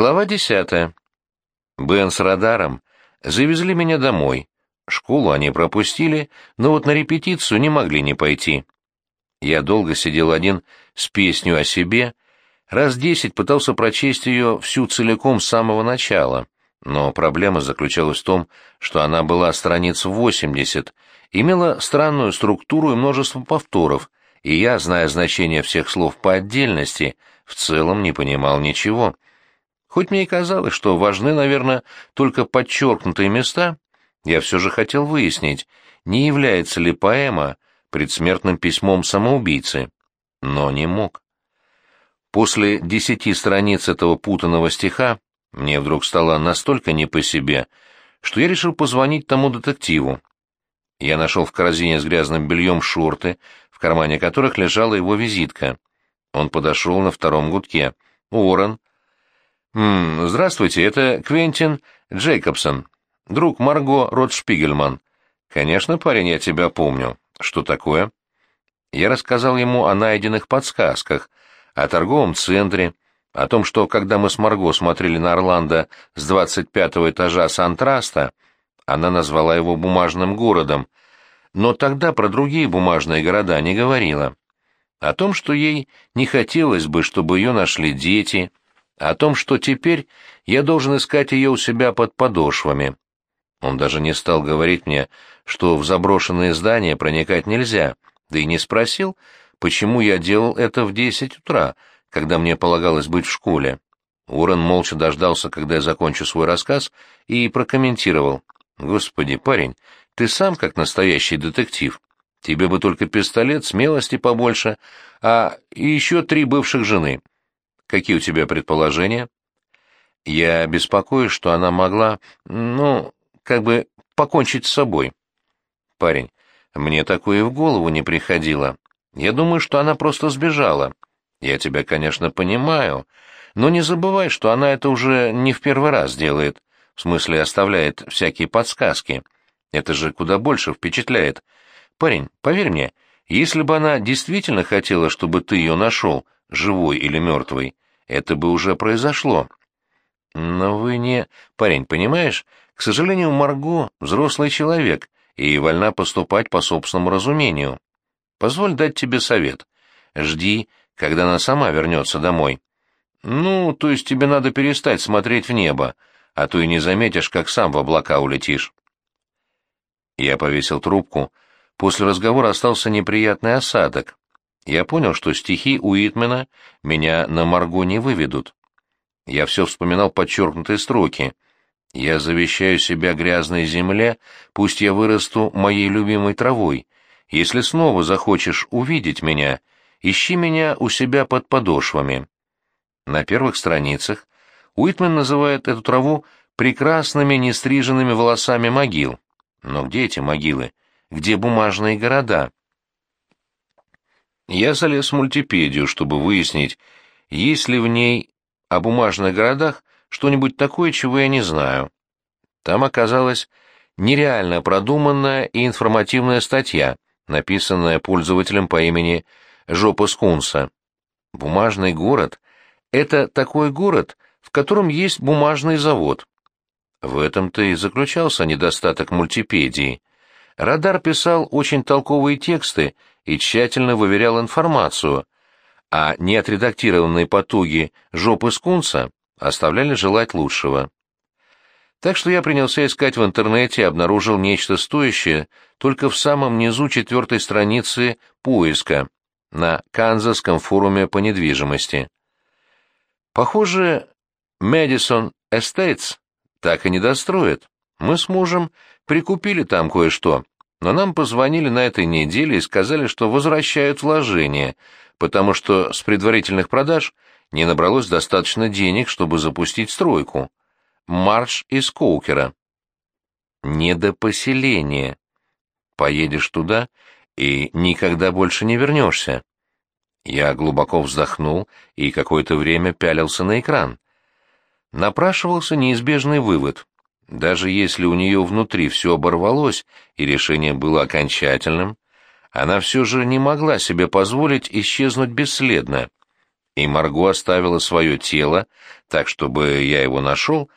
Глава десятая. Бен с радаром завезли меня домой. Школу они пропустили, но вот на репетицию не могли не пойти. Я долго сидел один с песней о себе, раз десять пытался прочесть ее всю целиком с самого начала, но проблема заключалась в том, что она была страниц восемьдесят, имела странную структуру и множество повторов, и я, зная значение всех слов по отдельности, в целом не понимал ничего. Хоть мне и казалось, что важны, наверное, только подчеркнутые места, я все же хотел выяснить, не является ли поэма предсмертным письмом самоубийцы, но не мог. После десяти страниц этого путанного стиха мне вдруг стало настолько не по себе, что я решил позвонить тому детективу. Я нашел в корзине с грязным бельем шорты, в кармане которых лежала его визитка. Он подошел на втором гудке. «Уоррен». «М «Здравствуйте, это Квентин Джейкобсон, друг Марго Ротшпигельман. Конечно, парень, я тебя помню. Что такое?» Я рассказал ему о найденных подсказках, о торговом центре, о том, что когда мы с Марго смотрели на Орландо с двадцать пятого этажа Сан-Траста, она назвала его бумажным городом, но тогда про другие бумажные города не говорила. О том, что ей не хотелось бы, чтобы ее нашли дети, о том, что теперь я должен искать ее у себя под подошвами. Он даже не стал говорить мне, что в заброшенные здания проникать нельзя, да и не спросил, почему я делал это в десять утра, когда мне полагалось быть в школе. Уоррен молча дождался, когда я закончу свой рассказ, и прокомментировал. «Господи, парень, ты сам как настоящий детектив. Тебе бы только пистолет, смелости побольше, а еще три бывших жены. Какие у тебя предположения?» «Я беспокоюсь, что она могла, ну, как бы покончить с собой». «Парень, мне такое в голову не приходило. Я думаю, что она просто сбежала. Я тебя, конечно, понимаю, но не забывай, что она это уже не в первый раз делает, в смысле оставляет всякие подсказки. Это же куда больше впечатляет. Парень, поверь мне, если бы она действительно хотела, чтобы ты ее нашел, живой или мертвый, это бы уже произошло. Но вы не... Парень, понимаешь, к сожалению, Марго — взрослый человек и вольна поступать по собственному разумению. Позволь дать тебе совет. Жди, когда она сама вернется домой. Ну, то есть тебе надо перестать смотреть в небо, а то и не заметишь, как сам в облака улетишь. Я повесил трубку. После разговора остался неприятный осадок. Я понял, что стихи Уитмена меня на Марго не выведут. Я все вспоминал подчеркнутые строки. «Я завещаю себя грязной земле, пусть я вырасту моей любимой травой. Если снова захочешь увидеть меня, ищи меня у себя под подошвами. На первых страницах Уитмен называет эту траву прекрасными нестриженными волосами могил. Но где эти могилы? Где бумажные города? Я залез в мультипедию, чтобы выяснить, есть ли в ней о бумажных городах что-нибудь такое, чего я не знаю. Там оказалась нереально продуманная и информативная статья, написанная пользователем по имени Жопа Скунса. Бумажный город — это такой город, в котором есть бумажный завод. В этом-то и заключался недостаток мультипедии. Радар писал очень толковые тексты и тщательно выверял информацию, а неотредактированные потуги жопы скунса оставляли желать лучшего. Так что я принялся искать в интернете и обнаружил нечто стоящее только в самом низу четвертой страницы поиска, на Канзасском форуме по недвижимости. Похоже, Мэдисон Эстейтс так и не достроит. Мы с мужем прикупили там кое-что, но нам позвонили на этой неделе и сказали, что возвращают вложения, потому что с предварительных продаж не набралось достаточно денег, чтобы запустить стройку. Марш из Коукера. Не до поселения. Поедешь туда и никогда больше не вернешься. Я глубоко вздохнул и какое-то время пялился на экран. Напрашивался неизбежный вывод. Даже если у нее внутри все оборвалось и решение было окончательным, она все же не могла себе позволить исчезнуть бесследно. и Марго оставила свое тело, так, чтобы я его нашел,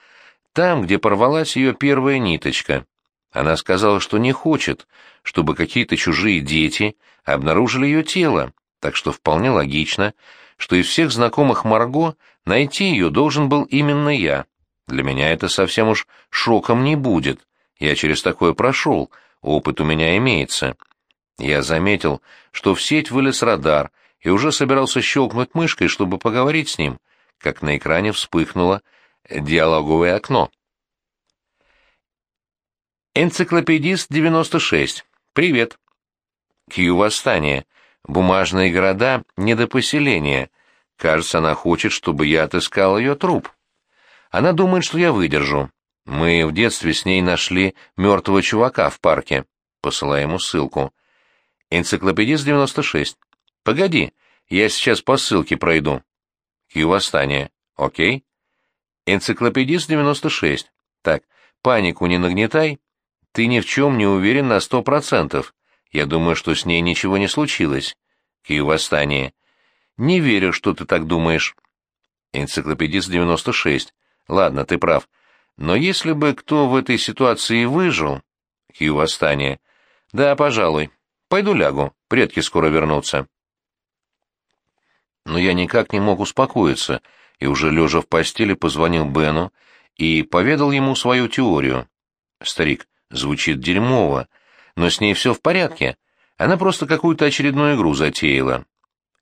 там, где порвалась ее первая ниточка. Она сказала, что не хочет, чтобы какие-то чужие дети обнаружили ее тело, так что вполне логично, что из всех знакомых Марго найти ее должен был именно я. Для меня это совсем уж шоком не будет. Я через такое прошел, опыт у меня имеется. Я заметил, что в сеть вылез радар, и уже собирался щелкнуть мышкой, чтобы поговорить с ним, как на экране вспыхнуло диалоговое окно. Энциклопедист 96. Привет. Кью восстание. Бумажные города не до поселения. Кажется, она хочет, чтобы я отыскал ее труп. Она думает, что я выдержу. Мы в детстве с ней нашли мертвого чувака в парке. Посылаю ему ссылку. Энциклопедист 96. Погоди, я сейчас по ссылке пройду. Кью восстание. Окей. Энциклопедист 96. Так, панику не нагнетай. Ты ни в чем не уверен на сто процентов. Я думаю, что с ней ничего не случилось. Кью восстание. Не верю, что ты так думаешь. Энциклопедист 96. Ладно, ты прав. Но если бы кто в этой ситуации выжил... Кью восстание. Да, пожалуй. Пойду лягу. Предки скоро вернутся но я никак не мог успокоиться, и уже лежа в постели позвонил Бену и поведал ему свою теорию. Старик, звучит дерьмово, но с ней все в порядке. Она просто какую-то очередную игру затеяла.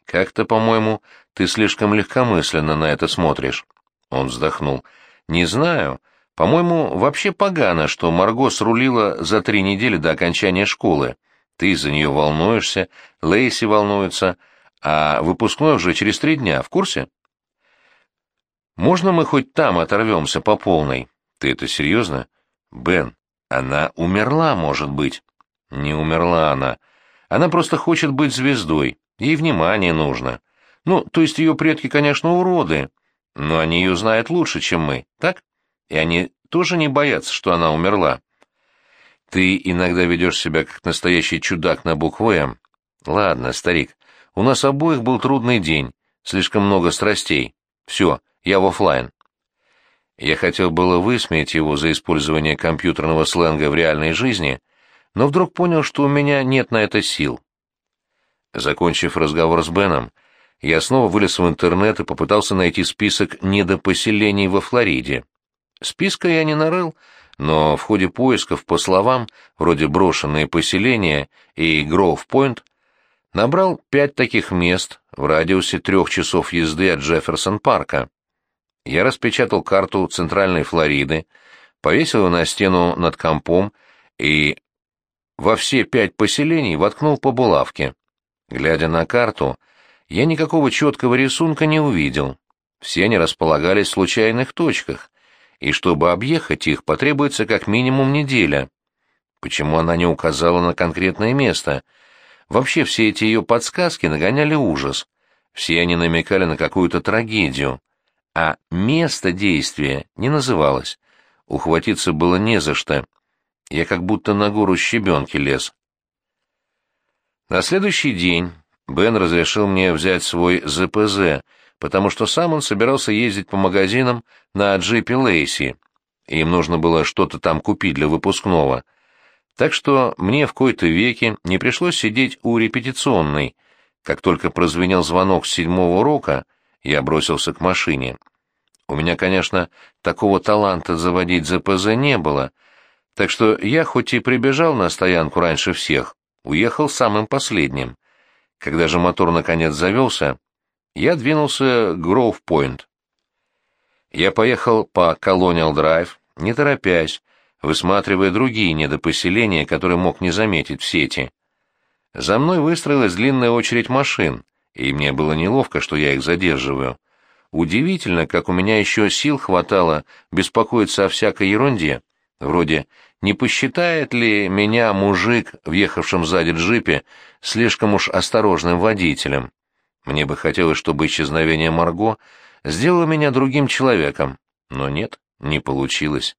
Как-то, по-моему, ты слишком легкомысленно на это смотришь. Он вздохнул. Не знаю. По-моему, вообще погано, что Марго срулила за три недели до окончания школы. Ты из-за нее волнуешься, Лейси волнуется, а выпускной уже через три дня, в курсе? Можно мы хоть там оторвемся по полной? Ты это серьезно? Бен, она умерла, может быть. Не умерла она. Она просто хочет быть звездой. Ей внимание нужно. Ну, то есть ее предки, конечно, уроды, но они ее знают лучше, чем мы, так? И они тоже не боятся, что она умерла. Ты иногда ведешь себя как настоящий чудак на букву «М». Ладно, старик, у нас обоих был трудный день, слишком много страстей. Все, я в офлайн. Я хотел было высмеять его за использование компьютерного сленга в реальной жизни, но вдруг понял, что у меня нет на это сил. Закончив разговор с Беном, я снова вылез в интернет и попытался найти список недопоселений во Флориде. Списка я не нарыл, но в ходе поисков по словам, вроде «брошенные поселения» и «Гроув-Пойнт», набрал пять таких мест в радиусе трех часов езды от Джефферсон-парка. Я распечатал карту Центральной Флориды, повесил ее на стену над компом и во все пять поселений воткнул по булавке. Глядя на карту, я никакого четкого рисунка не увидел. Все они располагались в случайных точках, и чтобы объехать их, потребуется как минимум неделя. Почему она не указала на конкретное место — Вообще все эти ее подсказки нагоняли ужас. Все они намекали на какую-то трагедию. А место действия не называлось. Ухватиться было не за что. Я как будто на гору щебенки лез. На следующий день Бен разрешил мне взять свой ЗПЗ, потому что сам он собирался ездить по магазинам на джипе Лейси. Им нужно было что-то там купить для выпускного — так что мне в кои-то веки не пришлось сидеть у репетиционной. Как только прозвенел звонок с седьмого урока, я бросился к машине. У меня, конечно, такого таланта заводить ЗПЗ не было, так что я хоть и прибежал на стоянку раньше всех, уехал самым последним. Когда же мотор наконец завелся, я двинулся к Гроув-Пойнт. Я поехал по Колониал Драйв, не торопясь, высматривая другие недопоселения, которые мог не заметить в сети. За мной выстроилась длинная очередь машин, и мне было неловко, что я их задерживаю. Удивительно, как у меня еще сил хватало беспокоиться о всякой ерунде, вроде «не посчитает ли меня мужик, въехавшим сзади джипе, слишком уж осторожным водителем?» Мне бы хотелось, чтобы исчезновение Марго сделало меня другим человеком, но нет, не получилось.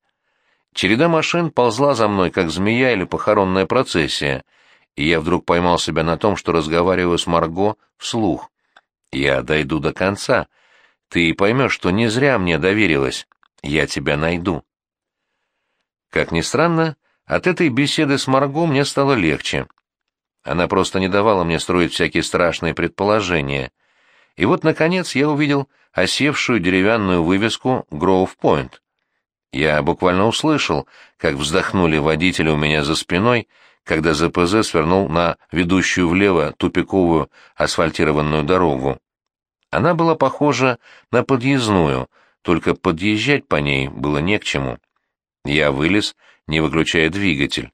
Череда машин ползла за мной, как змея или похоронная процессия, и я вдруг поймал себя на том, что разговариваю с Марго вслух. Я дойду до конца. Ты поймешь, что не зря мне доверилась. Я тебя найду. Как ни странно, от этой беседы с Марго мне стало легче. Она просто не давала мне строить всякие страшные предположения. И вот, наконец, я увидел осевшую деревянную вывеску «Гроув Пойнт». Я буквально услышал, как вздохнули водители у меня за спиной, когда ЗПЗ свернул на ведущую влево тупиковую асфальтированную дорогу. Она была похожа на подъездную, только подъезжать по ней было не к чему. Я вылез, не выключая двигатель.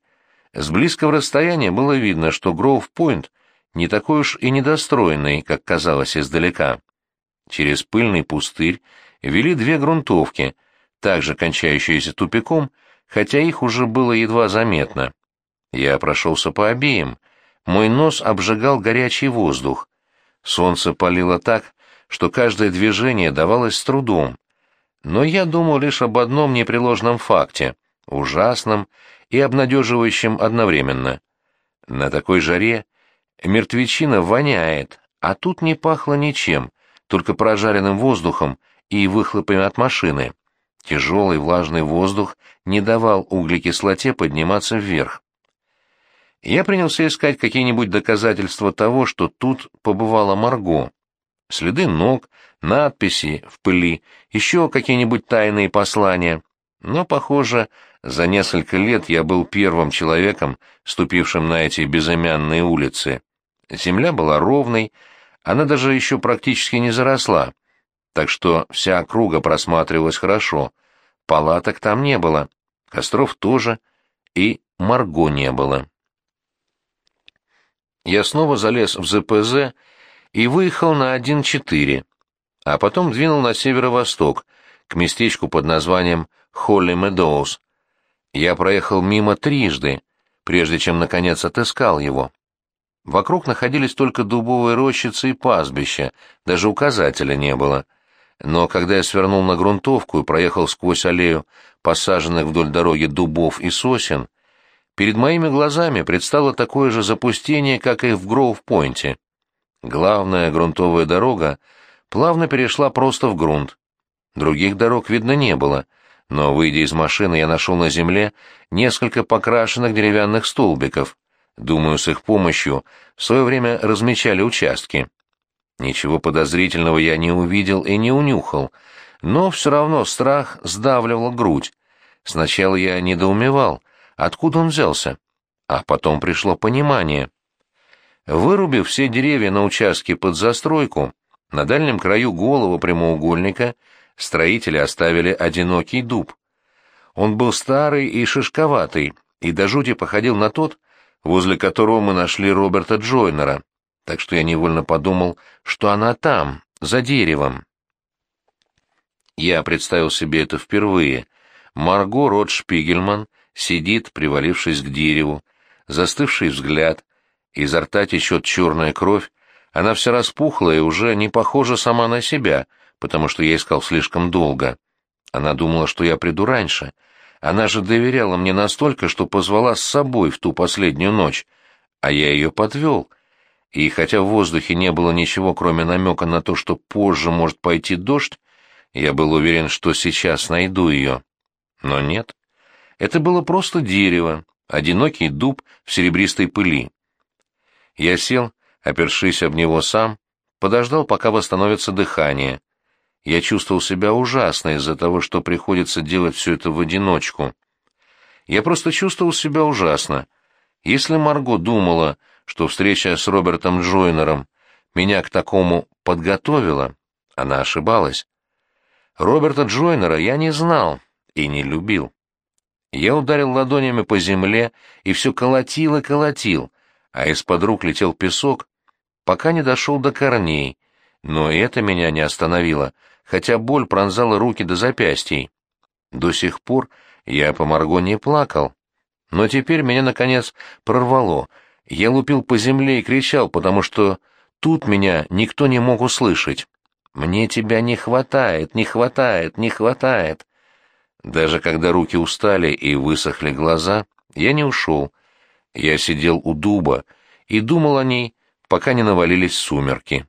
С близкого расстояния было видно, что Гроув-Пойнт не такой уж и недостроенный, как казалось издалека. Через пыльный пустырь вели две грунтовки, также кончающиеся тупиком, хотя их уже было едва заметно. Я прошелся по обеим. Мой нос обжигал горячий воздух. Солнце палило так, что каждое движение давалось с трудом. Но я думал лишь об одном непреложном факте, ужасном и обнадеживающем одновременно. На такой жаре мертвечина воняет, а тут не пахло ничем, только прожаренным воздухом и выхлопами от машины. Тяжелый влажный воздух не давал углекислоте подниматься вверх. Я принялся искать какие-нибудь доказательства того, что тут побывала Марго. Следы ног, надписи в пыли, еще какие-нибудь тайные послания. Но, похоже, за несколько лет я был первым человеком, ступившим на эти безымянные улицы. Земля была ровной, она даже еще практически не заросла, так что вся округа просматривалась хорошо. Палаток там не было, костров тоже, и Марго не было. Я снова залез в ЗПЗ и выехал на 1-4, а потом двинул на северо-восток, к местечку под названием Холли Медоуз. Я проехал мимо трижды, прежде чем, наконец, отыскал его. Вокруг находились только дубовые рощицы и пастбища, даже указателя не было. Но когда я свернул на грунтовку и проехал сквозь аллею посаженных вдоль дороги дубов и сосен, перед моими глазами предстало такое же запустение, как и в Гроув-Пойнте. Главная грунтовая дорога плавно перешла просто в грунт. Других дорог видно не было, но, выйдя из машины, я нашел на земле несколько покрашенных деревянных столбиков. Думаю, с их помощью в свое время размечали участки. Ничего подозрительного я не увидел и не унюхал, но все равно страх сдавливал грудь. Сначала я недоумевал, откуда он взялся, а потом пришло понимание. Вырубив все деревья на участке под застройку, на дальнем краю голого прямоугольника строители оставили одинокий дуб. Он был старый и шишковатый, и до жути походил на тот, возле которого мы нашли Роберта Джойнера, так что я невольно подумал, что она там, за деревом. Я представил себе это впервые. Марго Рот Шпигельман сидит, привалившись к дереву, застывший взгляд, изо рта течет черная кровь, она вся распухла и уже не похожа сама на себя, потому что я искал слишком долго. Она думала, что я приду раньше — она же доверяла мне настолько, что позвала с собой в ту последнюю ночь, а я ее подвел. И хотя в воздухе не было ничего, кроме намека на то, что позже может пойти дождь, я был уверен, что сейчас найду ее. Но нет. Это было просто дерево, одинокий дуб в серебристой пыли. Я сел, опершись об него сам, подождал, пока восстановится дыхание. Я чувствовал себя ужасно из-за того, что приходится делать все это в одиночку. Я просто чувствовал себя ужасно. Если Марго думала, что встреча с Робертом Джойнером меня к такому подготовила, она ошибалась. Роберта Джойнера я не знал и не любил. Я ударил ладонями по земле и все колотил и колотил, а из-под рук летел песок, пока не дошел до корней, но это меня не остановило — хотя боль пронзала руки до запястий. До сих пор я по Марго не плакал. Но теперь меня, наконец, прорвало. Я лупил по земле и кричал, потому что тут меня никто не мог услышать. «Мне тебя не хватает, не хватает, не хватает». Даже когда руки устали и высохли глаза, я не ушел. Я сидел у дуба и думал о ней, пока не навалились сумерки.